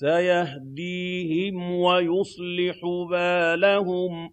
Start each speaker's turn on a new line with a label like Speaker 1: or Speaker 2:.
Speaker 1: سَيَهْدِيهِمْ وَيُصْلِحُ بَالَهُمْ